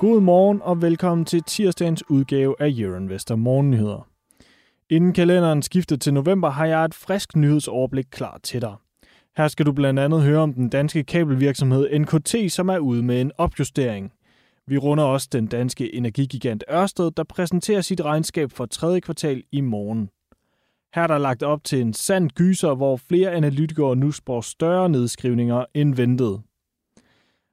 God morgen og velkommen til tirsdagens udgave af Euroinvestor Morgennyheder. Inden kalenderen skifter til november, har jeg et frisk nyhedsoverblik klar til dig. Her skal du blandt andet høre om den danske kabelvirksomhed NKT, som er ude med en opjustering. Vi runder også den danske energigigant Ørsted, der præsenterer sit regnskab for tredje kvartal i morgen. Her er der lagt op til en sand gyser, hvor flere analytikere nu spår større nedskrivninger end ventet.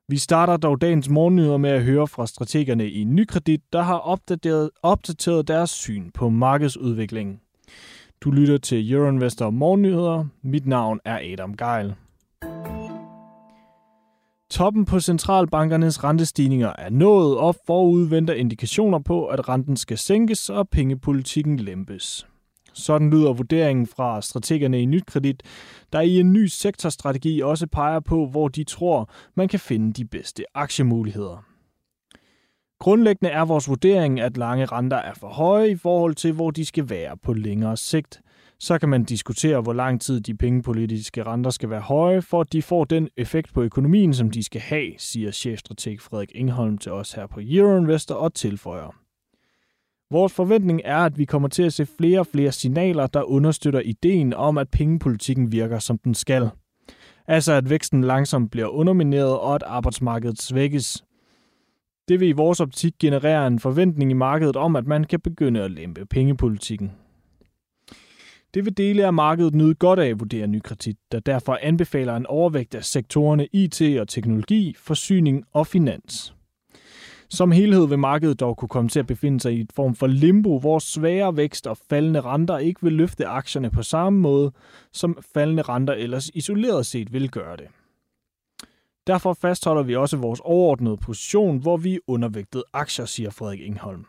Vi starter dog dagens morgennyheder med at høre fra strategerne i Nykredit, der har opdateret, opdateret deres syn på markedsudviklingen. Du lytter til Euroinvestor Morgennyheder. Mit navn er Adam Geil. Toppen på centralbankernes rentestigninger er nået, og forudventer indikationer på, at renten skal sænkes og pengepolitikken lempes. Sådan lyder vurderingen fra strategerne i Nyt Kredit, der i en ny sektorstrategi også peger på, hvor de tror, man kan finde de bedste aktiemuligheder. Grundlæggende er vores vurdering, at lange renter er for høje i forhold til, hvor de skal være på længere sigt. Så kan man diskutere, hvor lang tid de pengepolitiske renter skal være høje, for at de får den effekt på økonomien, som de skal have, siger chefstrateg Frederik Ingholm til os her på Euroinvestor og tilføjer. Vores forventning er, at vi kommer til at se flere og flere signaler, der understøtter ideen om, at pengepolitikken virker, som den skal. Altså at væksten langsomt bliver undermineret, og at arbejdsmarkedet svækkes. Det vil i vores optik generere en forventning i markedet om, at man kan begynde at lempe pengepolitikken. Det vil dele af markedet nyde godt af, vurderer Nykredit, der derfor anbefaler en overvægt af sektorerne IT og teknologi, forsyning og finans. Som helhed vil markedet dog kunne komme til at befinde sig i et form for limbo, hvor svære vækst og faldende renter ikke vil løfte aktierne på samme måde, som faldende renter ellers isoleret set vil gøre det. Derfor fastholder vi også vores overordnede position, hvor vi er undervægtet aktier, siger Frederik Ingholm.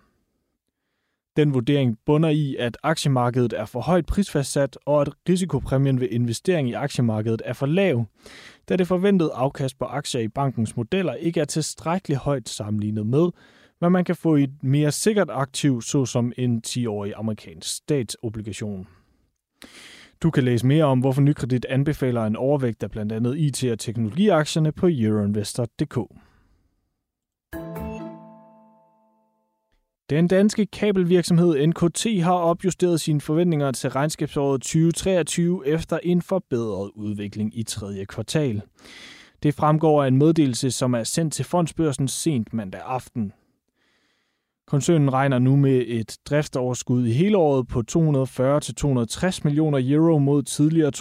Den vurdering bunder i, at aktiemarkedet er for højt prisfastsat, og at risikopræmien ved investering i aktiemarkedet er for lav, da det forventede afkast på aktier i bankens modeller ikke er tilstrækkeligt højt sammenlignet med, hvad man kan få i et mere sikkert aktiv, såsom en 10-årig amerikansk statsobligation. Du kan læse mere om, hvorfor Nykredit anbefaler en overvægt af blandt andet IT- og teknologiaktierne på euroinvestor.dk. Den danske kabelvirksomhed NKT har opjusteret sine forventninger til regnskabsåret 2023 efter en forbedret udvikling i tredje kvartal. Det fremgår af en meddelelse, som er sendt til fondsbørsen sent mandag aften. Koncernen regner nu med et driftsoverskud i hele året på 240-260 millioner euro mod tidligere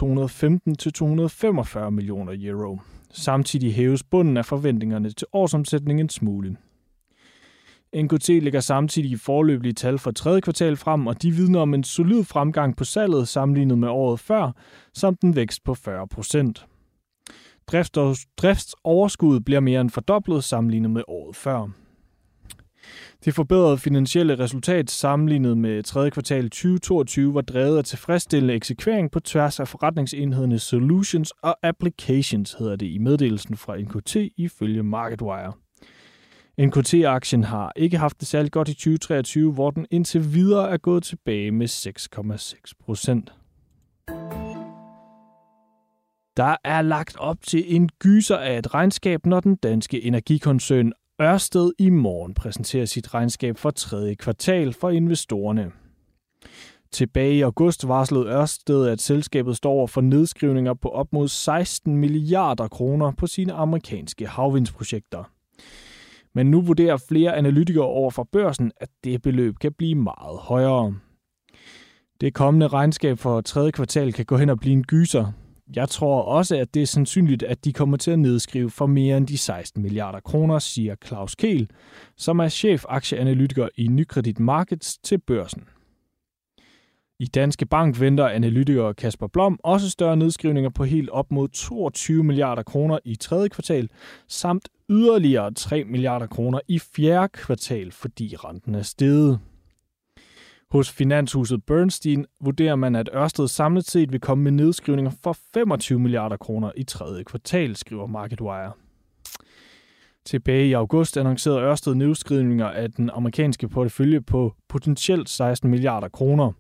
215-245 millioner euro. Samtidig hæves bunden af forventningerne til årsomsætningen en smule. NKT lægger samtidig forløbige tal for tredje kvartal frem, og de vidner om en solid fremgang på salget sammenlignet med året før, samt en vækst på 40 procent. Driftsoverskuddet bliver mere end fordoblet sammenlignet med året før. Det forbedrede finansielle resultat sammenlignet med 3. kvartal 2022 var drevet af tilfredsstillende eksekvering på tværs af forretningsenhederne Solutions og Applications, hedder det i meddelelsen fra NKT ifølge MarketWire. NKT-aktien har ikke haft det særligt godt i 2023, hvor den indtil videre er gået tilbage med 6,6 procent. Der er lagt op til en gyser af et regnskab, når den danske energikoncern Ørsted i morgen præsenterer sit regnskab for tredje kvartal for investorerne. Tilbage i august varslede Ørsted, at selskabet står over for nedskrivninger på op mod 16 milliarder kroner på sine amerikanske havvindsprojekter. Men nu vurderer flere analytikere over for børsen, at det beløb kan blive meget højere. Det kommende regnskab for tredje kvartal kan gå hen og blive en gyser. Jeg tror også, at det er sandsynligt, at de kommer til at nedskrive for mere end de 16 milliarder kroner, siger Claus Kehl, som er chef aktieanalytiker i Nykredit Markets til børsen. I Danske Bank venter analytiker Kasper Blom også større nedskrivninger på helt op mod 22 milliarder kroner i tredje kvartal, samt yderligere 3 milliarder kroner i fjerde kvartal, fordi renten er steget. Hos finanshuset Bernstein vurderer man, at Ørsted samlet set vil komme med nedskrivninger for 25 milliarder kroner i tredje kvartal, skriver MarketWire. Tilbage i august annoncerede Ørsted nedskrivninger af den amerikanske portefølje på potentielt 16 milliarder kroner.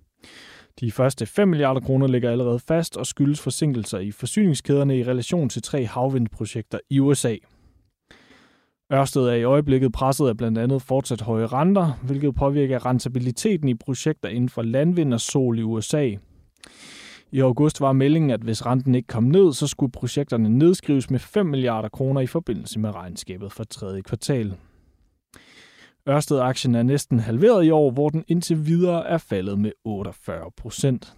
De første 5 milliarder kroner ligger allerede fast og skyldes forsinkelser i forsyningskæderne i relation til tre havvindprojekter i USA. Ørsted er i øjeblikket presset af blandt andet fortsat høje renter, hvilket påvirker rentabiliteten i projekter inden for landvind og sol i USA. I august var meldingen, at hvis renten ikke kom ned, så skulle projekterne nedskrives med 5 milliarder kroner i forbindelse med regnskabet for tredje kvartal. Ørsted-aktien er næsten halveret i år, hvor den indtil videre er faldet med 48 procent.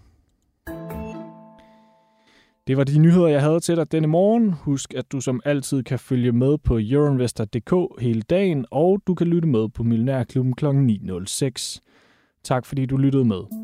Det var de nyheder, jeg havde til dig denne morgen. Husk, at du som altid kan følge med på euroinvestor.dk hele dagen, og du kan lytte med på Millionærklubben kl. 9.06. Tak fordi du lyttede med.